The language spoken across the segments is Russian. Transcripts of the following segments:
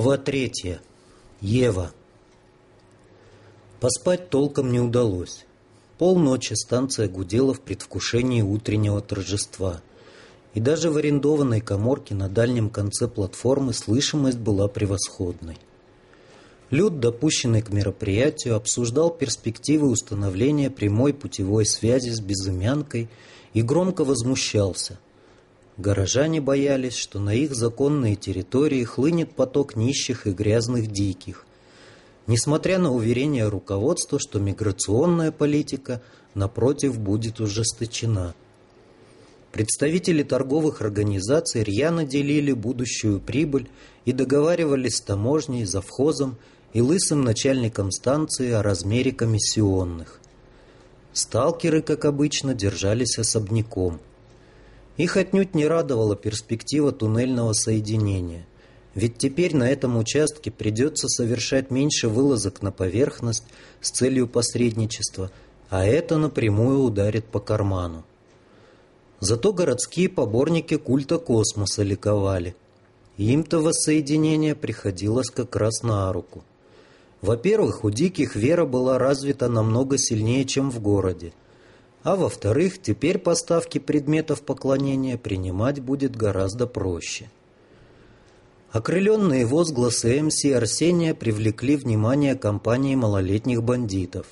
Глава третья. Ева. Поспать толком не удалось. Полночи станция гудела в предвкушении утреннего торжества. И даже в арендованной коморке на дальнем конце платформы слышимость была превосходной. Люд, допущенный к мероприятию, обсуждал перспективы установления прямой путевой связи с безымянкой и громко возмущался – Горожане боялись, что на их законные территории хлынет поток нищих и грязных диких. Несмотря на уверение руководства, что миграционная политика, напротив, будет ужесточена. Представители торговых организаций рьяно делили будущую прибыль и договаривались с таможней, завхозом и лысым начальником станции о размере комиссионных. Сталкеры, как обычно, держались особняком – их отнюдь не радовала перспектива туннельного соединения. Ведь теперь на этом участке придется совершать меньше вылазок на поверхность с целью посредничества, а это напрямую ударит по карману. Зато городские поборники культа космоса ликовали. Им-то воссоединение приходилось как раз на руку. Во-первых, у диких вера была развита намного сильнее, чем в городе – а во-вторых, теперь поставки предметов поклонения принимать будет гораздо проще. Окрыленные возгласы МС Арсения привлекли внимание компании малолетних бандитов.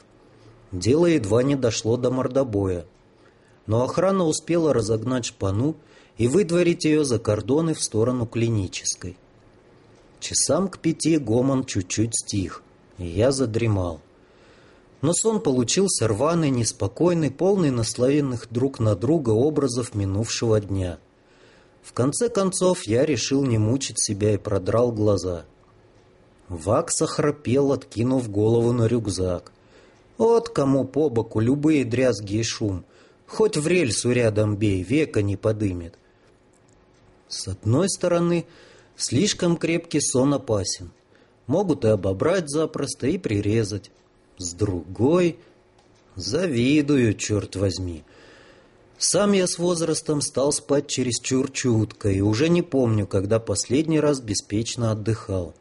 Дело едва не дошло до мордобоя. Но охрана успела разогнать шпану и выдворить ее за кордоны в сторону клинической. Часам к пяти гомон чуть-чуть стих, и я задремал. Но сон получился рваный, неспокойный, полный наслоенных друг на друга образов минувшего дня. В конце концов я решил не мучить себя и продрал глаза. Вакса храпел, откинув голову на рюкзак. Вот кому по боку любые дрязги и шум. Хоть в рельсу рядом бей, века не подымет. С одной стороны, слишком крепкий сон опасен. Могут и обобрать запросто, и прирезать с другой завидую, черт возьми. Сам я с возрастом стал спать чересчур чутко и уже не помню, когда последний раз беспечно отдыхал.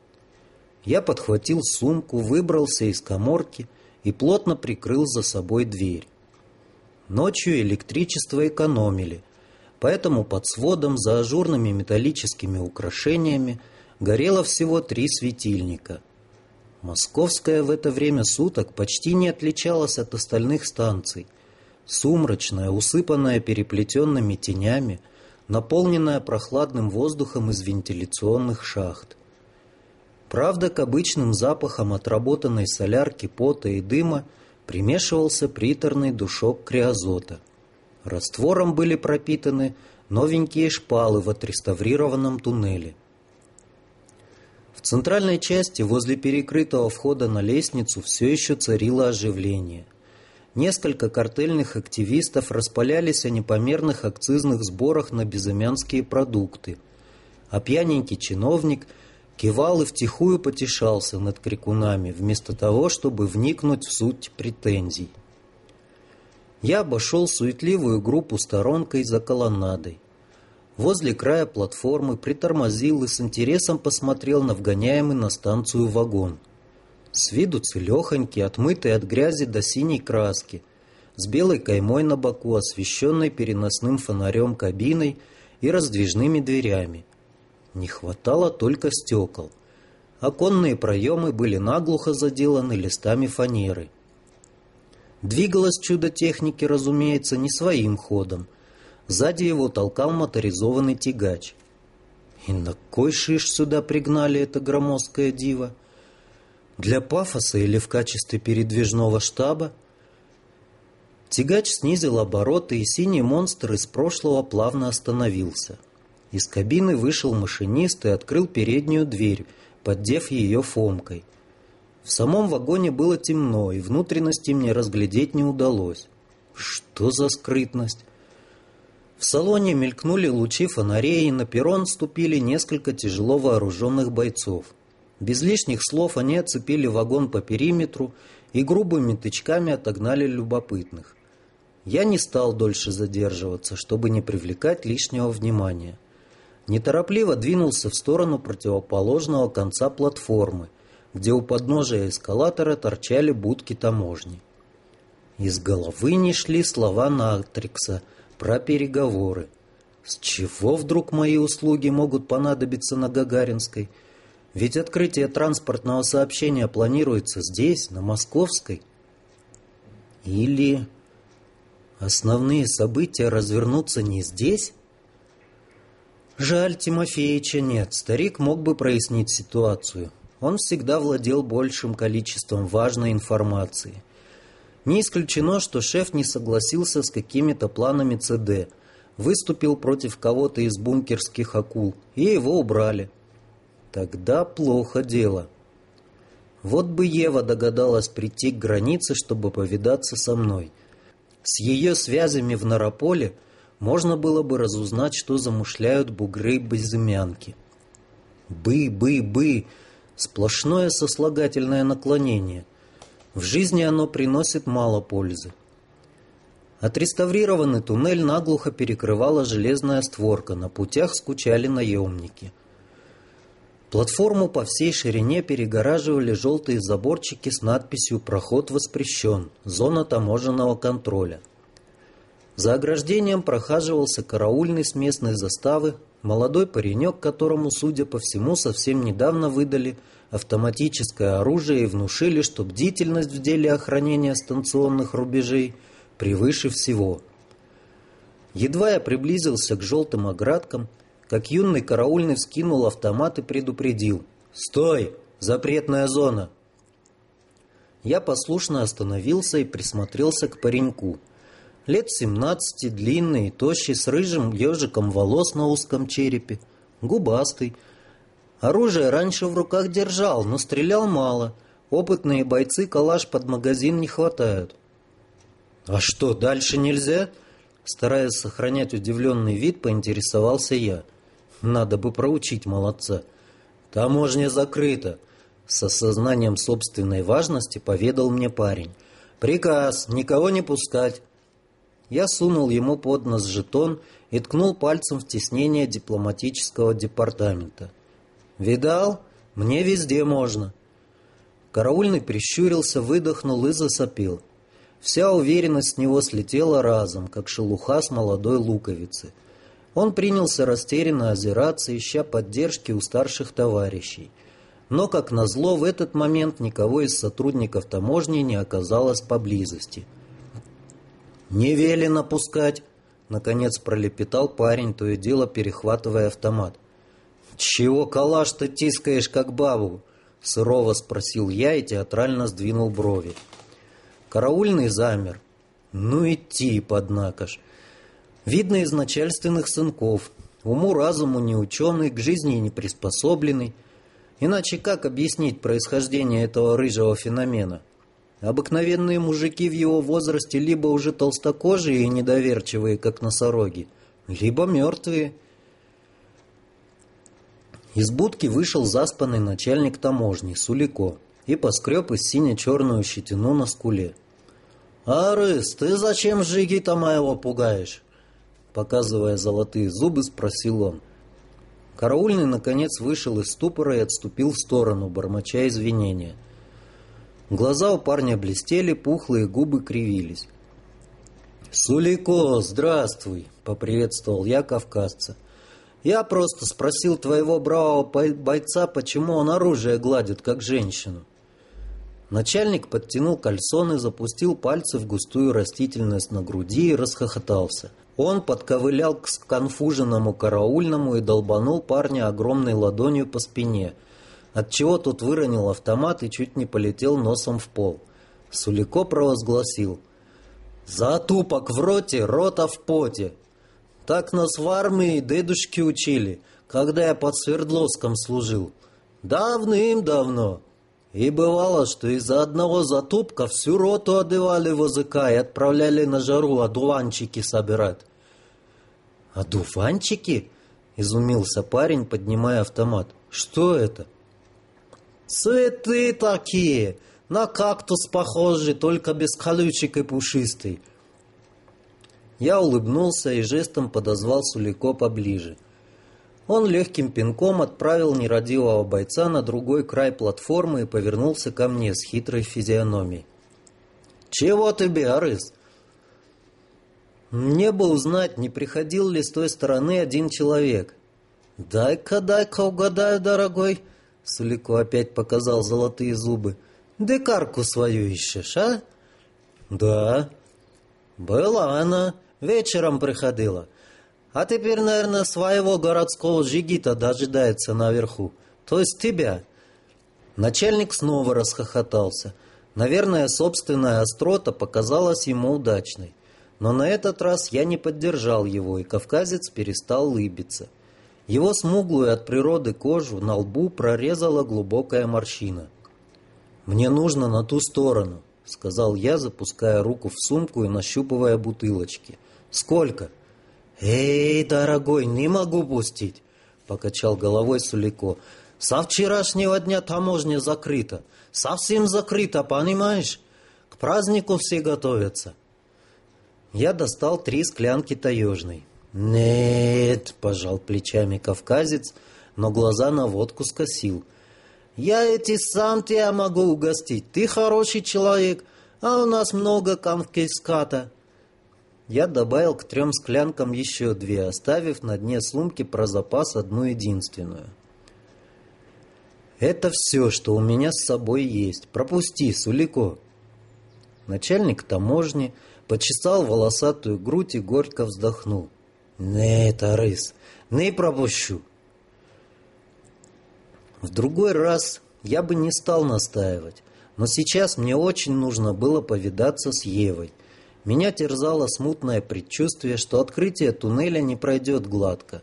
Я подхватил сумку, выбрался из коморки и плотно прикрыл за собой дверь. Ночью электричество экономили, поэтому под сводом за ажурными металлическими украшениями горело всего три светильника — Московская в это время суток почти не отличалась от остальных станций. Сумрачная, усыпанная переплетенными тенями, наполненная прохладным воздухом из вентиляционных шахт. Правда, к обычным запахам отработанной солярки, пота и дыма примешивался приторный душок криозота. Раствором были пропитаны новенькие шпалы в отреставрированном туннеле – центральной части, возле перекрытого входа на лестницу, все еще царило оживление. Несколько картельных активистов распалялись о непомерных акцизных сборах на безымянские продукты. А пьяненький чиновник кивал и втихую потешался над крикунами, вместо того, чтобы вникнуть в суть претензий. Я обошел суетливую группу сторонкой за колоннадой возле края платформы, притормозил и с интересом посмотрел на вгоняемый на станцию вагон. С виду целехонький, отмытый от грязи до синей краски, с белой каймой на боку, освещенной переносным фонарем кабиной и раздвижными дверями. Не хватало только стекол. Оконные проемы были наглухо заделаны листами фанеры. Двигалось чудо техники, разумеется, не своим ходом, Сзади его толкал моторизованный тягач. И на кой шиш сюда пригнали это громоздкое диво? Для пафоса или в качестве передвижного штаба? Тягач снизил обороты, и синий монстр из прошлого плавно остановился. Из кабины вышел машинист и открыл переднюю дверь, поддев ее фомкой. В самом вагоне было темно, и внутренности мне разглядеть не удалось. Что за скрытность? В салоне мелькнули лучи фонарей, и на перрон ступили несколько тяжело вооруженных бойцов. Без лишних слов они оцепили вагон по периметру и грубыми тычками отогнали любопытных. Я не стал дольше задерживаться, чтобы не привлекать лишнего внимания. неторопливо двинулся в сторону противоположного конца платформы, где у подножия эскалатора торчали будки таможни. Из головы не шли слова Натрикса про переговоры. С чего вдруг мои услуги могут понадобиться на Гагаринской? Ведь открытие транспортного сообщения планируется здесь, на Московской. Или основные события развернутся не здесь? Жаль, Тимофеича нет. Старик мог бы прояснить ситуацию. Он всегда владел большим количеством важной информации. Не исключено, что шеф не согласился с какими-то планами ЦД, выступил против кого-то из бункерских акул, и его убрали. Тогда плохо дело. Вот бы Ева догадалась прийти к границе, чтобы повидаться со мной. С ее связями в Нарополе можно было бы разузнать, что замышляют бугры безымянки. Бы-бы-бы, сплошное сослагательное наклонение. В жизни оно приносит мало пользы. Отреставрированный туннель наглухо перекрывала железная створка, на путях скучали наемники. Платформу по всей ширине перегораживали желтые заборчики с надписью «Проход воспрещен. Зона таможенного контроля». За ограждением прохаживался караульный с местной заставы, молодой паренек, которому, судя по всему, совсем недавно выдали автоматическое оружие и внушили, что бдительность в деле охранения станционных рубежей превыше всего. Едва я приблизился к желтым оградкам, как юный караульный вскинул автомат и предупредил. «Стой! Запретная зона!» Я послушно остановился и присмотрелся к пареньку – лет семнадцати, длинный, тощий, с рыжим ежиком волос на узком черепе, губастый. Оружие раньше в руках держал, но стрелял мало. Опытные бойцы калаш под магазин не хватают. «А что, дальше нельзя?» Стараясь сохранять удивленный вид, поинтересовался я. «Надо бы проучить молодца». «Таможня закрыта», — с осознанием собственной важности поведал мне парень. «Приказ, никого не пускать». Я сунул ему под нос жетон и ткнул пальцем в теснение дипломатического департамента. «Видал? Мне везде можно». Караульный прищурился, выдохнул и засопил. Вся уверенность с него слетела разом, как шелуха с молодой луковицы. Он принялся растерянно озираться, ища поддержки у старших товарищей. Но, как назло, в этот момент никого из сотрудников таможни не оказалось поблизости – «Не велено пускать!» — наконец пролепетал парень, то и дело перехватывая автомат. «Чего калаш-то тискаешь, как бабу?» — сурово спросил я и театрально сдвинул брови. Караульный замер. Ну и тип, однако ж. Видно из начальственных сынков. Уму-разуму не ученый, к жизни не приспособленный. Иначе как объяснить происхождение этого рыжего феномена? — Обыкновенные мужики в его возрасте либо уже толстокожие и недоверчивые, как носороги, либо мертвые. Из будки вышел заспанный начальник таможни, Сулико, и поскреб из сине-черную щетину на скуле. «Арыс, ты зачем Жигита моего пугаешь?» Показывая золотые зубы, спросил он. Караульный, наконец, вышел из ступора и отступил в сторону, бормоча извинения. Глаза у парня блестели, пухлые губы кривились. «Сулико, здравствуй!» — поприветствовал я кавказца. «Я просто спросил твоего бравого бойца, почему он оружие гладит, как женщину». Начальник подтянул кальсоны, запустил пальцы в густую растительность на груди и расхохотался. Он подковылял к сконфуженному караульному и долбанул парня огромной ладонью по спине — отчего тот выронил автомат и чуть не полетел носом в пол. Сулико провозгласил «За тупок в роте, рота в поте!» Так нас в армии дедушки учили, когда я под Свердловском служил. Давным-давно. И бывало, что из-за одного затупка всю роту одевали возыка и отправляли на жару одуванчики собирать. «Одуванчики?» — изумился парень, поднимая автомат. «Что это?» Цветы такие, на кактус похожи, только без колючек и пушистый. Я улыбнулся и жестом подозвал Сулико поближе. Он легким пинком отправил нерадивого бойца на другой край платформы и повернулся ко мне с хитрой физиономией. «Чего тебе, Арыс?» Мне бы узнать, не приходил ли с той стороны один человек. «Дай-ка, дай-ка угадаю, дорогой!» Сулико опять показал золотые зубы. «Декарку свою ищешь, а?» «Да». «Была она. Вечером приходила. А теперь, наверное, своего городского жигита дожидается наверху. То есть тебя». Начальник снова расхохотался. Наверное, собственная острота показалась ему удачной. Но на этот раз я не поддержал его, и кавказец перестал лыбиться. Его смуглую от природы кожу на лбу прорезала глубокая морщина. «Мне нужно на ту сторону», — сказал я, запуская руку в сумку и нащупывая бутылочки. «Сколько?» «Эй, дорогой, не могу пустить!» — покачал головой Сулико. «Со вчерашнего дня таможня закрыта. Совсем закрыта, понимаешь? К празднику все готовятся». Я достал три склянки таежной. «Нет», — пожал плечами кавказец, но глаза на водку скосил. «Я эти сам тебя могу угостить. Ты хороший человек, а у нас много конфиската». Я добавил к трем склянкам еще две, оставив на дне сумки про запас одну единственную. «Это все, что у меня с собой есть. Пропусти, Сулико». Начальник таможни почесал волосатую грудь и горько вздохнул. «Не, Тарыс, не пропущу». В другой раз я бы не стал настаивать, но сейчас мне очень нужно было повидаться с Евой – меня терзало смутное предчувствие, что открытие туннеля не пройдет гладко.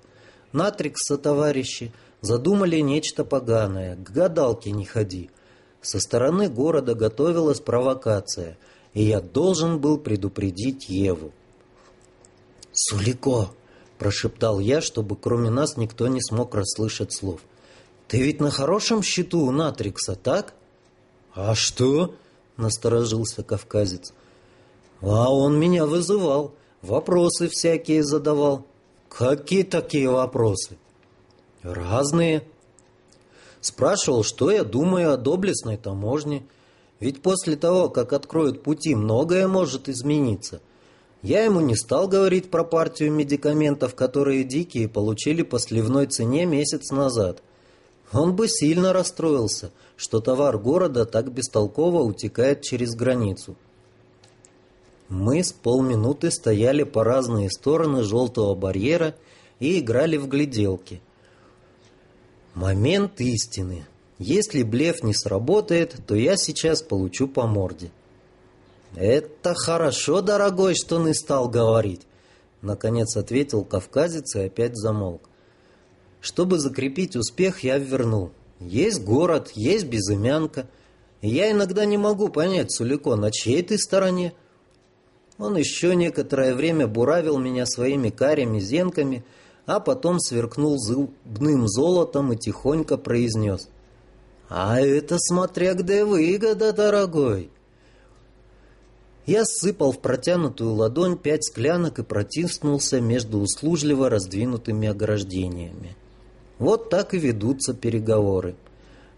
Натрикс со товарищи задумали нечто поганое, к гадалке не ходи. Со стороны города готовилась провокация, и я должен был предупредить Еву. «Сулико!» – прошептал я, чтобы кроме нас никто не смог расслышать слов. «Ты ведь на хорошем счету у Натрикса, так?» «А что?» – насторожился кавказец. А он меня вызывал, вопросы всякие задавал. Какие такие вопросы? Разные. Спрашивал, что я думаю о доблестной таможне. Ведь после того, как откроют пути, многое может измениться. Я ему не стал говорить про партию медикаментов, которые дикие получили по сливной цене месяц назад. Он бы сильно расстроился, что товар города так бестолково утекает через границу. Мы с полминуты стояли по разные стороны желтого барьера и играли в гляделки. Момент истины. Если блеф не сработает, то я сейчас получу по морде. «Это хорошо, дорогой, что не стал говорить», — наконец ответил кавказец и опять замолк. Чтобы закрепить успех, я вернул. Есть город, есть безымянка. Я иногда не могу понять, Сулико, на чьей ты стороне. Он еще некоторое время буравил меня своими карими зенками, а потом сверкнул зубным золотом и тихонько произнес. «А это смотря где выгода, дорогой!» Я сыпал в протянутую ладонь пять склянок и протиснулся между услужливо раздвинутыми ограждениями. Вот так и ведутся переговоры.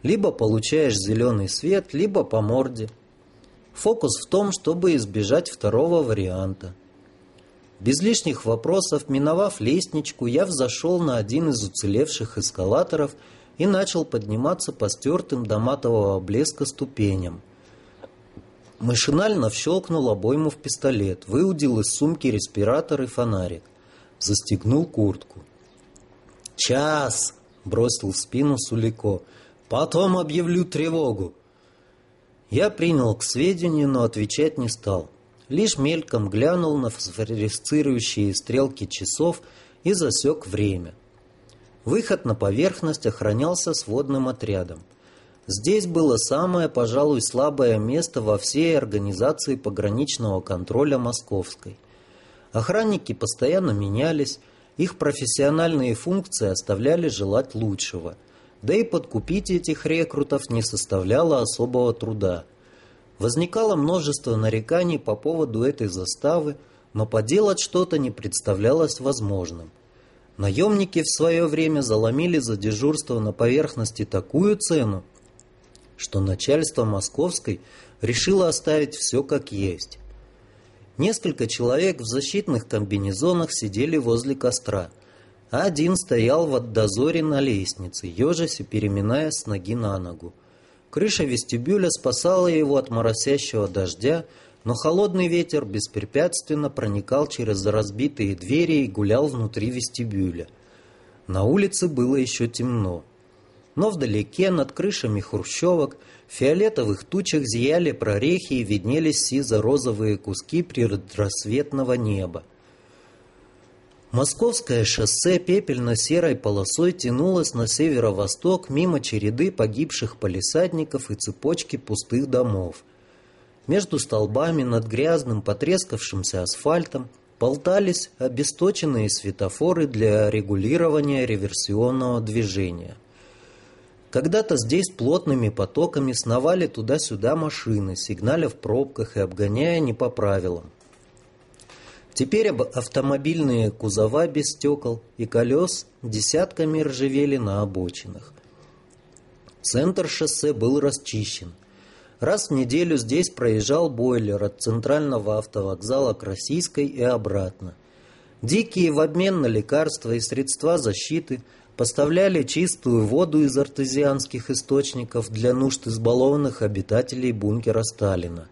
Либо получаешь зеленый свет, либо по морде – Фокус в том, чтобы избежать второго варианта. Без лишних вопросов, миновав лестничку, я взошел на один из уцелевших эскалаторов и начал подниматься по стертым до матового блеска ступеням. Машинально вщелкнул обойму в пистолет, выудил из сумки респиратор и фонарик. Застегнул куртку. «Час!» — бросил в спину Сулико. «Потом объявлю тревогу!» Я принял к сведению, но отвечать не стал. Лишь мельком глянул на фосфорисцирующие стрелки часов и засек время. Выход на поверхность охранялся сводным отрядом. Здесь было самое, пожалуй, слабое место во всей организации пограничного контроля Московской. Охранники постоянно менялись, их профессиональные функции оставляли желать лучшего – да и подкупить этих рекрутов не составляло особого труда. Возникало множество нареканий по поводу этой заставы, но поделать что-то не представлялось возможным. Наемники в свое время заломили за дежурство на поверхности такую цену, что начальство Московской решило оставить все как есть. Несколько человек в защитных комбинезонах сидели возле костра, один стоял в дозоре на лестнице, ежась и переминая с ноги на ногу. Крыша вестибюля спасала его от моросящего дождя, но холодный ветер беспрепятственно проникал через разбитые двери и гулял внутри вестибюля. На улице было еще темно. Но вдалеке, над крышами хрущевок, в фиолетовых тучах зияли прорехи и виднелись сизо-розовые куски предрассветного неба. Московское шоссе пепельно-серой полосой тянулось на северо-восток мимо череды погибших полисадников и цепочки пустых домов. Между столбами над грязным потрескавшимся асфальтом болтались обесточенные светофоры для регулирования реверсионного движения. Когда-то здесь плотными потоками сновали туда-сюда машины, сигналя в пробках и обгоняя не по правилам. Теперь автомобильные кузова без стекол и колес десятками ржавели на обочинах. Центр шоссе был расчищен. Раз в неделю здесь проезжал бойлер от центрального автовокзала к Российской и обратно. Дикие в обмен на лекарства и средства защиты поставляли чистую воду из артезианских источников для нужд избалованных обитателей бункера Сталина.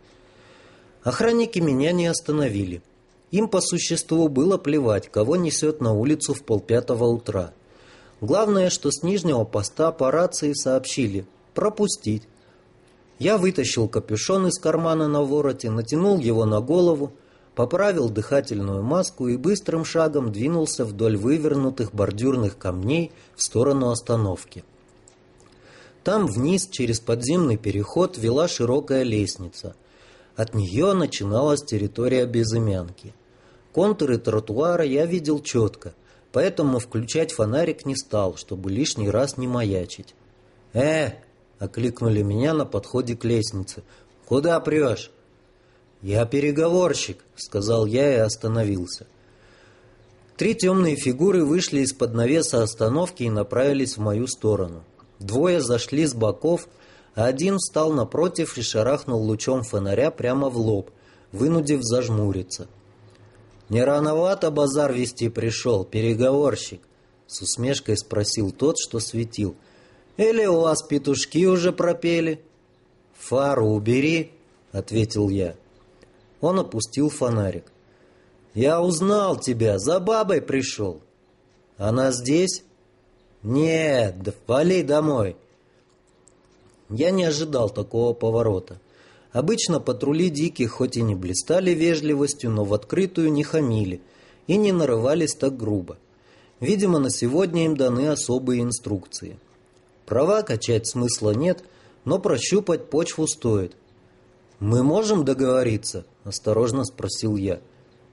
Охранники меня не остановили – им по существу было плевать, кого несет на улицу в полпятого утра. Главное, что с нижнего поста по рации сообщили «пропустить». Я вытащил капюшон из кармана на вороте, натянул его на голову, поправил дыхательную маску и быстрым шагом двинулся вдоль вывернутых бордюрных камней в сторону остановки. Там вниз через подземный переход вела широкая лестница. От нее начиналась территория безымянки. Контуры тротуара я видел четко, поэтому включать фонарик не стал, чтобы лишний раз не маячить. «Э!» — окликнули меня на подходе к лестнице. «Куда прешь?» «Я переговорщик», — сказал я и остановился. Три темные фигуры вышли из-под навеса остановки и направились в мою сторону. Двое зашли с боков, а один встал напротив и шарахнул лучом фонаря прямо в лоб, вынудив зажмуриться. «Не рановато базар вести пришел, переговорщик?» С усмешкой спросил тот, что светил. «Или у вас петушки уже пропели?» «Фару убери», — ответил я. Он опустил фонарик. «Я узнал тебя, за бабой пришел». «Она здесь?» «Нет, да вали домой». Я не ожидал такого поворота. Обычно патрули диких хоть и не блистали вежливостью, но в открытую не хамили и не нарывались так грубо. Видимо, на сегодня им даны особые инструкции. Права качать смысла нет, но прощупать почву стоит. «Мы можем договориться?» – осторожно спросил я.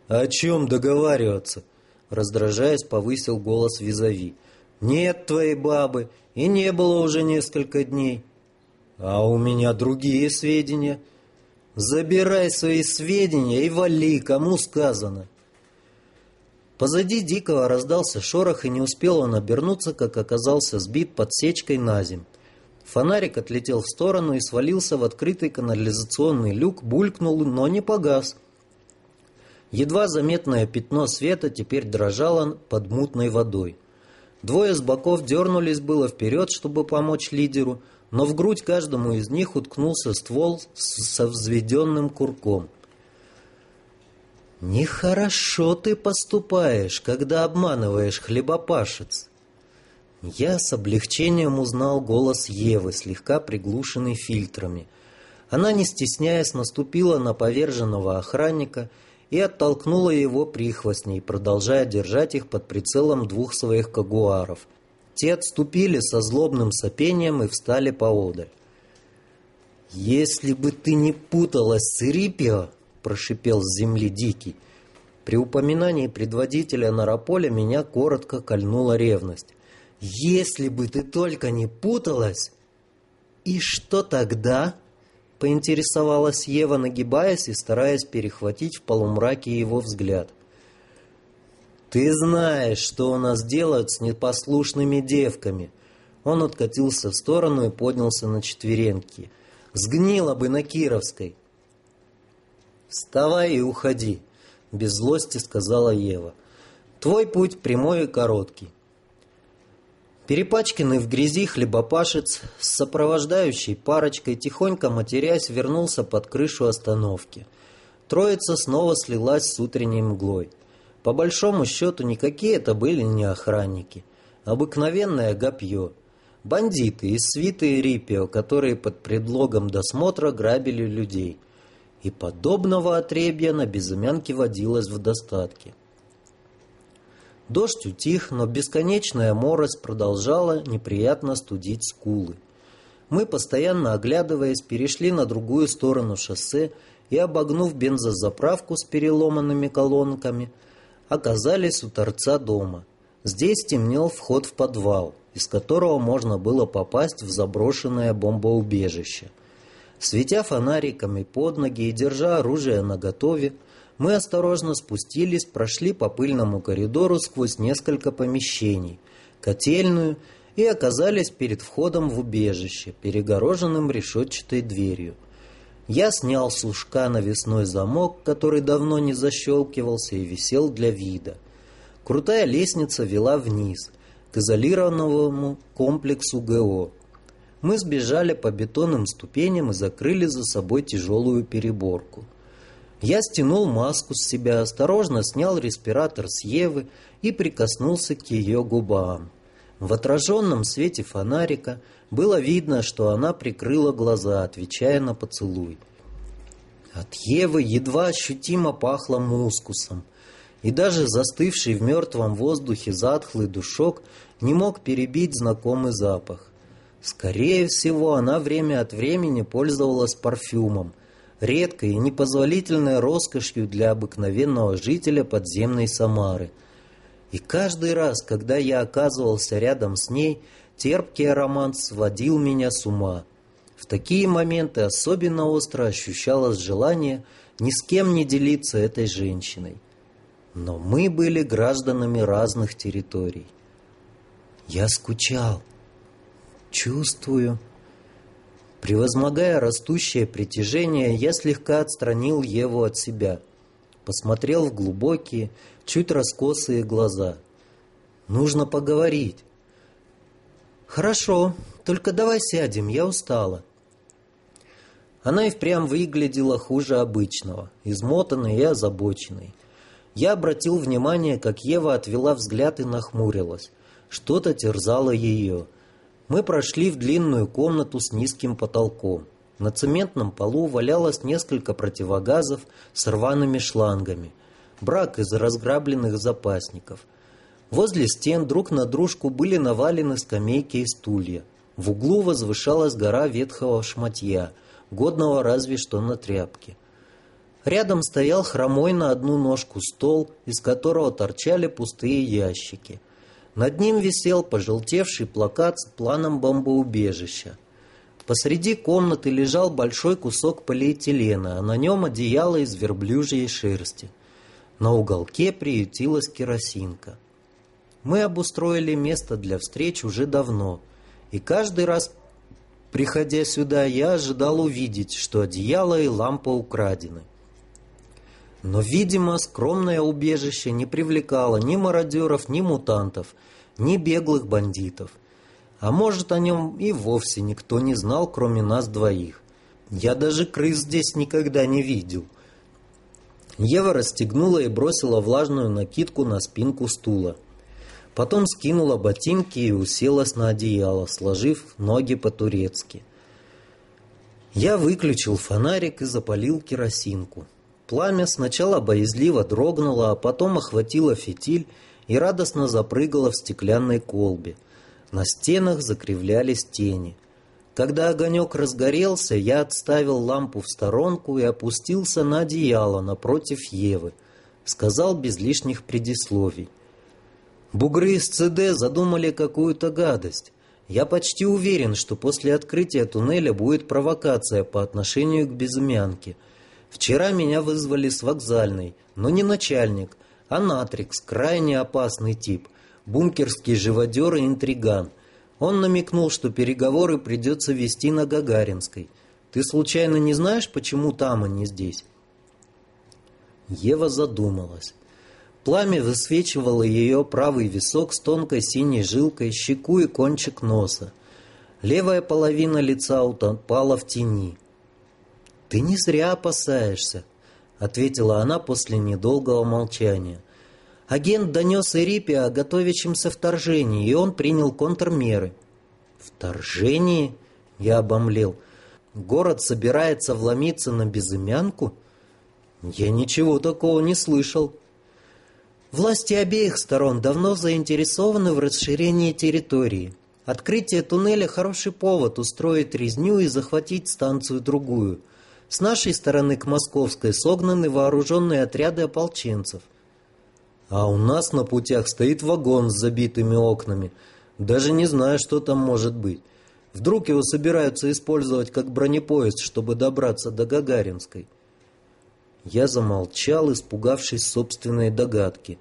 «О чем договариваться?» Раздражаясь, повысил голос визави. «Нет твоей бабы, и не было уже несколько дней». «А у меня другие сведения». Забирай свои сведения и вали, кому сказано. Позади Дикого раздался шорох, и не успел он обернуться, как оказался сбит подсечкой на земь. Фонарик отлетел в сторону и свалился в открытый канализационный люк, булькнул, но не погас. Едва заметное пятно света теперь дрожало под мутной водой. Двое с боков дернулись было вперед, чтобы помочь лидеру, но в грудь каждому из них уткнулся ствол со взведенным курком. «Нехорошо ты поступаешь, когда обманываешь хлебопашец!» Я с облегчением узнал голос Евы, слегка приглушенный фильтрами. Она, не стесняясь, наступила на поверженного охранника и оттолкнула его прихвостней, продолжая держать их под прицелом двух своих кагуаров – те отступили со злобным сопением и встали поодаль. «Если бы ты не путалась с Рипио!» – прошипел с земли Дикий. При упоминании предводителя Нараполя меня коротко кольнула ревность. «Если бы ты только не путалась!» «И что тогда?» – поинтересовалась Ева, нагибаясь и стараясь перехватить в полумраке его взгляд. «Ты знаешь, что у нас делают с непослушными девками!» Он откатился в сторону и поднялся на четвереньки. «Сгнила бы на Кировской!» «Вставай и уходи!» — без злости сказала Ева. «Твой путь прямой и короткий. Перепачканный в грязи хлебопашец с сопровождающей парочкой, тихонько матерясь, вернулся под крышу остановки. Троица снова слилась с утренней мглой. По большому счету, никакие это были не охранники. Обыкновенное гопье. Бандиты из свиты Рипио, которые под предлогом досмотра грабили людей. И подобного отребья на безымянке водилось в достатке. Дождь утих, но бесконечная морось продолжала неприятно студить скулы. Мы, постоянно оглядываясь, перешли на другую сторону шоссе и, обогнув бензозаправку с переломанными колонками, оказались у торца дома. Здесь темнел вход в подвал, из которого можно было попасть в заброшенное бомбоубежище. Светя фонариками под ноги и держа оружие наготове, мы осторожно спустились, прошли по пыльному коридору сквозь несколько помещений, котельную и оказались перед входом в убежище, перегороженным решетчатой дверью. Я снял с ушка навесной замок, который давно не защелкивался и висел для вида. Крутая лестница вела вниз, к изолированному комплексу ГО. Мы сбежали по бетонным ступеням и закрыли за собой тяжелую переборку. Я стянул маску с себя, осторожно снял респиратор с Евы и прикоснулся к ее губам. В отраженном свете фонарика было видно, что она прикрыла глаза, отвечая на поцелуй. От Евы едва ощутимо пахло мускусом, и даже застывший в мертвом воздухе затхлый душок не мог перебить знакомый запах. Скорее всего, она время от времени пользовалась парфюмом, редкой и непозволительной роскошью для обыкновенного жителя подземной Самары. И каждый раз, когда я оказывался рядом с ней, терпкий аромат сводил меня с ума. В такие моменты особенно остро ощущалось желание ни с кем не делиться этой женщиной. Но мы были гражданами разных территорий. Я скучал. Чувствую, Превозмогая растущее притяжение, я слегка отстранил Еву от себя. Посмотрел в глубокие, чуть раскосые глаза. «Нужно поговорить». «Хорошо, только давай сядем, я устала». Она и впрямь выглядела хуже обычного, измотанной и озабоченной. Я обратил внимание, как Ева отвела взгляд и нахмурилась. Что-то терзало ее – мы прошли в длинную комнату с низким потолком. На цементном полу валялось несколько противогазов с рваными шлангами. Брак из разграбленных запасников. Возле стен друг на дружку были навалены скамейки и стулья. В углу возвышалась гора ветхого шматья, годного разве что на тряпке. Рядом стоял хромой на одну ножку стол, из которого торчали пустые ящики – над ним висел пожелтевший плакат с планом бомбоубежища. Посреди комнаты лежал большой кусок полиэтилена, а на нем одеяло из верблюжьей шерсти. На уголке приютилась керосинка. Мы обустроили место для встреч уже давно, и каждый раз, приходя сюда, я ожидал увидеть, что одеяло и лампа украдены. Но, видимо, скромное убежище не привлекало ни мародеров, ни мутантов – ни беглых бандитов. А может, о нем и вовсе никто не знал, кроме нас двоих. Я даже крыс здесь никогда не видел. Ева расстегнула и бросила влажную накидку на спинку стула. Потом скинула ботинки и уселась на одеяло, сложив ноги по-турецки. Я выключил фонарик и запалил керосинку. Пламя сначала боязливо дрогнуло, а потом охватило фитиль и радостно запрыгала в стеклянной колбе. На стенах закривлялись тени. Когда огонек разгорелся, я отставил лампу в сторонку и опустился на одеяло напротив Евы. Сказал без лишних предисловий. Бугры из ЦД задумали какую-то гадость. Я почти уверен, что после открытия туннеля будет провокация по отношению к безымянке. Вчера меня вызвали с вокзальной, но не начальник, А Натрикс – крайне опасный тип, бункерский живодер и интриган. Он намекнул, что переговоры придется вести на Гагаринской. Ты случайно не знаешь, почему там, а не здесь?» Ева задумалась. Пламя высвечивало ее правый висок с тонкой синей жилкой, щеку и кончик носа. Левая половина лица утопала в тени. «Ты не зря опасаешься», — ответила она после недолгого молчания. Агент донес Эрипе о готовящемся вторжении, и он принял контрмеры. «Вторжение?» — я обомлел. «Город собирается вломиться на безымянку?» «Я ничего такого не слышал». Власти обеих сторон давно заинтересованы в расширении территории. Открытие туннеля – хороший повод устроить резню и захватить станцию-другую. С нашей стороны к Московской согнаны вооруженные отряды ополченцев. А у нас на путях стоит вагон с забитыми окнами. Даже не знаю, что там может быть. Вдруг его собираются использовать как бронепоезд, чтобы добраться до Гагаринской. Я замолчал, испугавшись собственной догадки.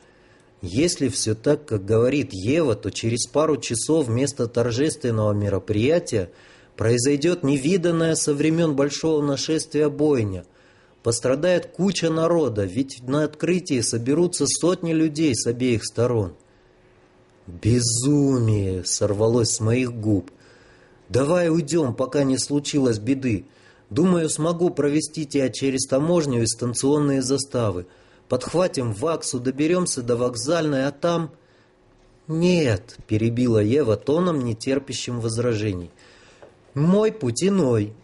Если все так, как говорит Ева, то через пару часов вместо торжественного мероприятия произойдет невиданная со времен большого нашествия бойня. Пострадает куча народа, ведь на открытии соберутся сотни людей с обеих сторон. «Безумие!» — сорвалось с моих губ. «Давай уйдем, пока не случилось беды. Думаю, смогу провести тебя через таможню и станционные заставы. Подхватим ваксу, доберемся до вокзальной, а там...» «Нет», — перебила Ева тоном, нетерпящим возражений. «Мой путь иной».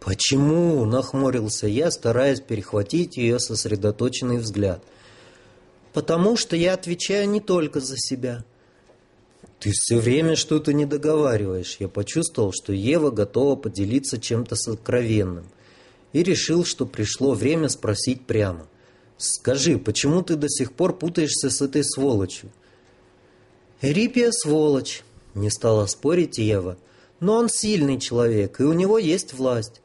«Почему?» — нахмурился я, стараясь перехватить ее сосредоточенный взгляд. «Потому что я отвечаю не только за себя». «Ты все время что-то не договариваешь. Я почувствовал, что Ева готова поделиться чем-то сокровенным. И решил, что пришло время спросить прямо. «Скажи, почему ты до сих пор путаешься с этой сволочью?» «Эрипия сволочь», — не стала спорить Ева. «Но он сильный человек, и у него есть власть».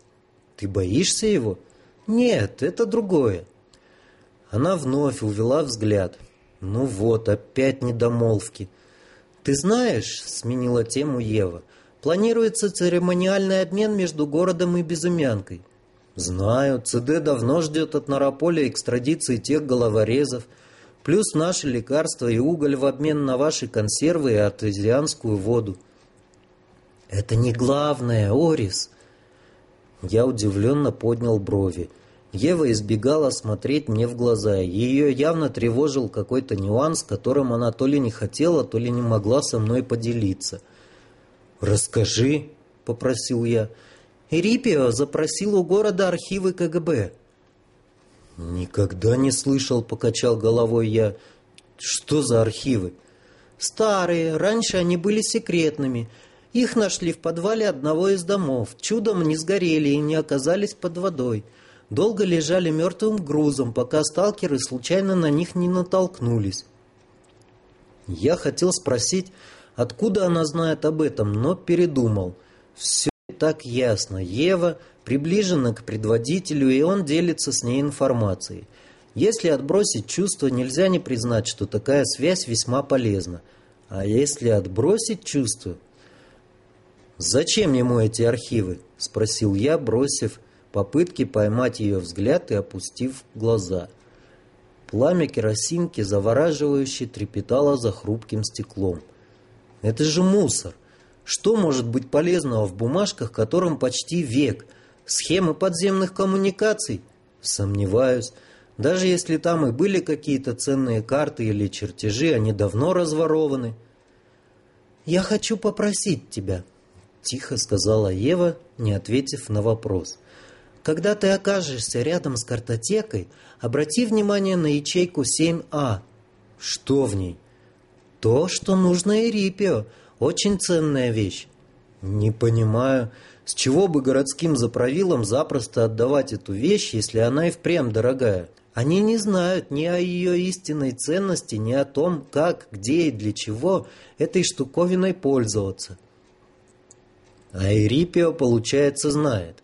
«Ты боишься его?» «Нет, это другое». Она вновь увела взгляд. «Ну вот, опять недомолвки». «Ты знаешь», — сменила тему Ева, «планируется церемониальный обмен между городом и Безымянкой». «Знаю, ЦД давно ждет от Нарополя экстрадиции тех головорезов, плюс наши лекарства и уголь в обмен на ваши консервы и артезианскую воду». «Это не главное, Орис!» Я удивленно поднял брови. Ева избегала смотреть мне в глаза. Ее явно тревожил какой-то нюанс, которым она то ли не хотела, то ли не могла со мной поделиться. «Расскажи», — попросил я. «Эрипио запросил у города архивы КГБ». «Никогда не слышал», — покачал головой я. «Что за архивы?» «Старые. Раньше они были секретными. Их нашли в подвале одного из домов. Чудом не сгорели и не оказались под водой» долго лежали мертвым грузом, пока сталкеры случайно на них не натолкнулись. Я хотел спросить, откуда она знает об этом, но передумал. Все так ясно. Ева приближена к предводителю, и он делится с ней информацией. Если отбросить чувства, нельзя не признать, что такая связь весьма полезна. А если отбросить чувства... «Зачем ему эти архивы?» – спросил я, бросив попытки поймать ее взгляд и опустив глаза. Пламя керосинки завораживающе трепетало за хрупким стеклом. Это же мусор. Что может быть полезного в бумажках, которым почти век? Схемы подземных коммуникаций? Сомневаюсь. Даже если там и были какие-то ценные карты или чертежи, они давно разворованы. «Я хочу попросить тебя», — тихо сказала Ева, не ответив на вопрос. Когда ты окажешься рядом с картотекой, обрати внимание на ячейку 7А. Что в ней? То, что нужно Эрипио. Очень ценная вещь. Не понимаю, с чего бы городским заправилам запросто отдавать эту вещь, если она и впрямь дорогая? Они не знают ни о ее истинной ценности, ни о том, как, где и для чего этой штуковиной пользоваться. А Эрипио, получается, знает.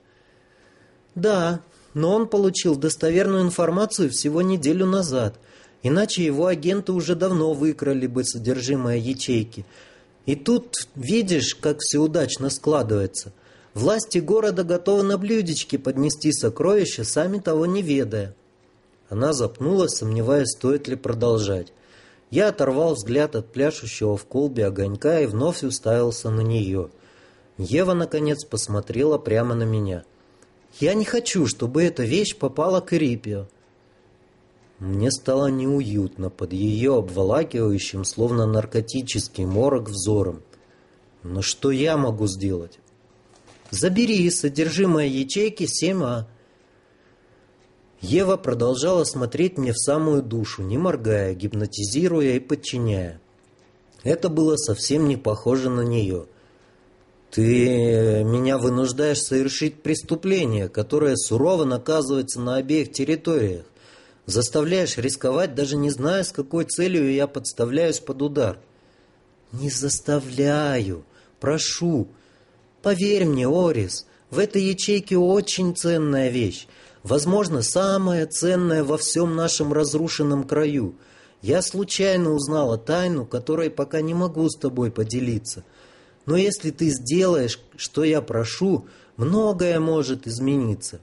Да, но он получил достоверную информацию всего неделю назад. Иначе его агенты уже давно выкрали бы содержимое ячейки. И тут видишь, как все удачно складывается. Власти города готовы на блюдечке поднести сокровища, сами того не ведая. Она запнулась, сомневаясь, стоит ли продолжать. Я оторвал взгляд от пляшущего в колбе огонька и вновь уставился на нее. Ева, наконец, посмотрела прямо на меня. «Я не хочу, чтобы эта вещь попала к Эрипио». Мне стало неуютно под ее обволакивающим, словно наркотический морок взором. Но что я могу сделать? «Забери содержимое ячейки 7А», Ева продолжала смотреть мне в самую душу, не моргая, гипнотизируя и подчиняя. Это было совсем не похоже на нее. «Ты меня вынуждаешь совершить преступление, которое сурово наказывается на обеих территориях. Заставляешь рисковать, даже не зная, с какой целью я подставляюсь под удар». «Не заставляю. Прошу. Поверь мне, Орис, в этой ячейке очень ценная вещь. Возможно, самое ценное во всем нашем разрушенном краю. Я случайно узнала тайну, которой пока не могу с тобой поделиться. Но если ты сделаешь, что я прошу, многое может измениться.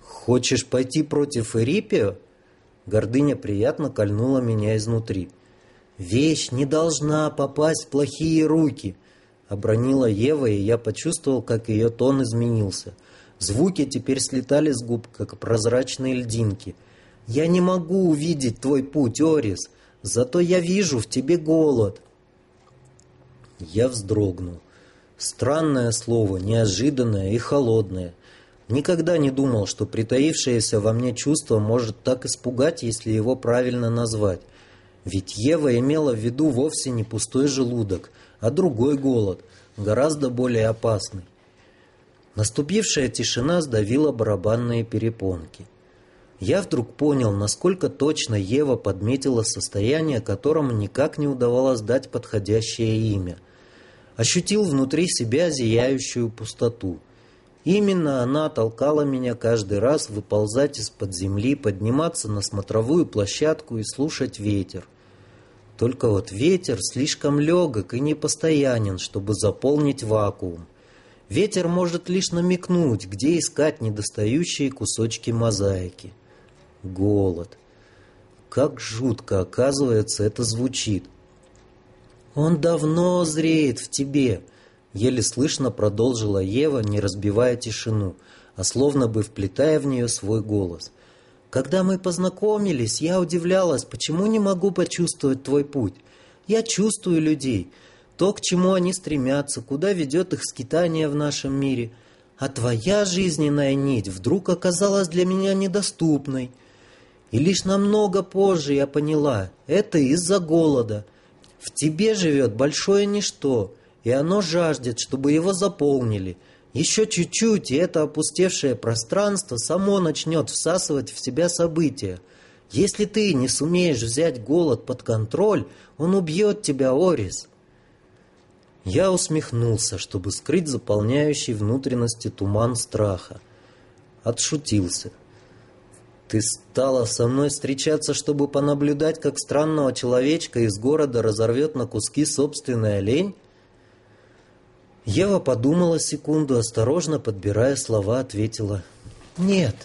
Хочешь пойти против Эрипио? Гордыня приятно кольнула меня изнутри. Вещь не должна попасть в плохие руки, обронила Ева, и я почувствовал, как ее тон изменился. Звуки теперь слетали с губ, как прозрачные льдинки. «Я не могу увидеть твой путь, Орис, зато я вижу в тебе голод». Я вздрогнул. Странное слово, неожиданное и холодное. Никогда не думал, что притаившееся во мне чувство может так испугать, если его правильно назвать. Ведь Ева имела в виду вовсе не пустой желудок, а другой голод, гораздо более опасный. Наступившая тишина сдавила барабанные перепонки. Я вдруг понял, насколько точно Ева подметила состояние, которому никак не удавалось дать подходящее имя. Ощутил внутри себя зияющую пустоту. Именно она толкала меня каждый раз выползать из-под земли, подниматься на смотровую площадку и слушать ветер. Только вот ветер слишком легок и непостоянен, чтобы заполнить вакуум. Ветер может лишь намекнуть, где искать недостающие кусочки мозаики. Голод. Как жутко, оказывается, это звучит. «Он давно зреет в тебе», — еле слышно продолжила Ева, не разбивая тишину, а словно бы вплетая в нее свой голос. «Когда мы познакомились, я удивлялась, почему не могу почувствовать твой путь. Я чувствую людей» то, к чему они стремятся, куда ведет их скитание в нашем мире. А твоя жизненная нить вдруг оказалась для меня недоступной. И лишь намного позже я поняла, это из-за голода. В тебе живет большое ничто, и оно жаждет, чтобы его заполнили. Еще чуть-чуть, и это опустевшее пространство само начнет всасывать в себя события. Если ты не сумеешь взять голод под контроль, он убьет тебя, Орис. Я усмехнулся, чтобы скрыть заполняющий внутренности туман страха. Отшутился. «Ты стала со мной встречаться, чтобы понаблюдать, как странного человечка из города разорвет на куски собственная лень?» Ева подумала секунду, осторожно подбирая слова, ответила. «Нет,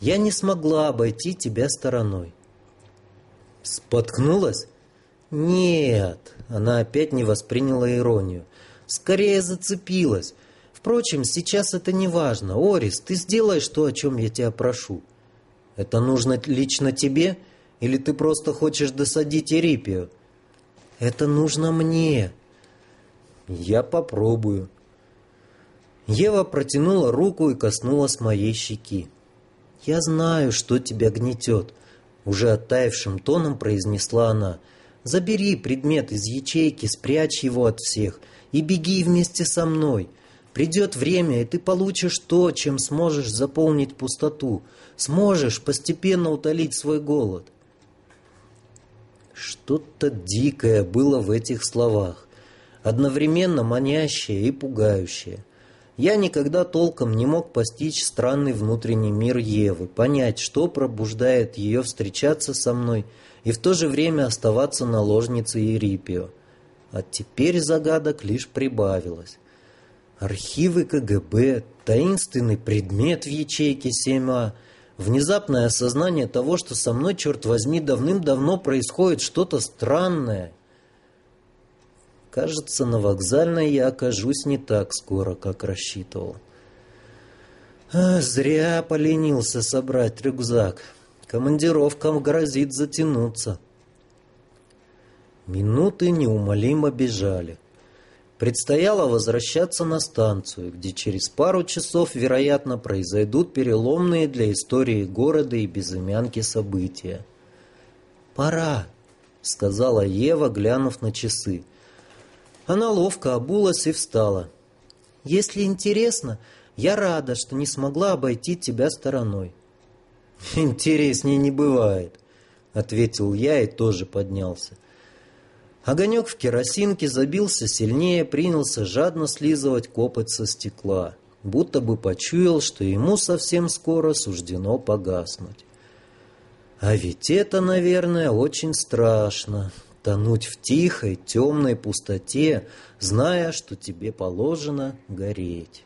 я не смогла обойти тебя стороной». «Споткнулась?» «Нет», — она опять не восприняла иронию. «Скорее зацепилась. Впрочем, сейчас это не важно. Орис, ты сделаешь то, о чем я тебя прошу. Это нужно лично тебе, или ты просто хочешь досадить Эрипию?» «Это нужно мне». «Я попробую». Ева протянула руку и коснулась моей щеки. «Я знаю, что тебя гнетет», — уже оттаившим тоном произнесла она. Забери предмет из ячейки, спрячь его от всех и беги вместе со мной. Придет время, и ты получишь то, чем сможешь заполнить пустоту, сможешь постепенно утолить свой голод. Что-то дикое было в этих словах, одновременно манящее и пугающее. Я никогда толком не мог постичь странный внутренний мир Евы, понять, что пробуждает ее встречаться со мной и в то же время оставаться наложницей Ерипио. А теперь загадок лишь прибавилось. Архивы КГБ, таинственный предмет в ячейке 7А, внезапное осознание того, что со мной, черт возьми, давным-давно происходит что-то странное. Кажется, на вокзальной я окажусь не так скоро, как рассчитывал. А, зря поленился собрать рюкзак. Командировкам грозит затянуться. Минуты неумолимо бежали. Предстояло возвращаться на станцию, где через пару часов, вероятно, произойдут переломные для истории города и безымянки события. «Пора», — сказала Ева, глянув на часы. Она ловко обулась и встала. «Если интересно, я рада, что не смогла обойти тебя стороной». «Интереснее не бывает», — ответил я и тоже поднялся. Огонек в керосинке забился сильнее, принялся жадно слизывать копоть со стекла, будто бы почуял, что ему совсем скоро суждено погаснуть. А ведь это, наверное, очень страшно — тонуть в тихой, темной пустоте, зная, что тебе положено гореть.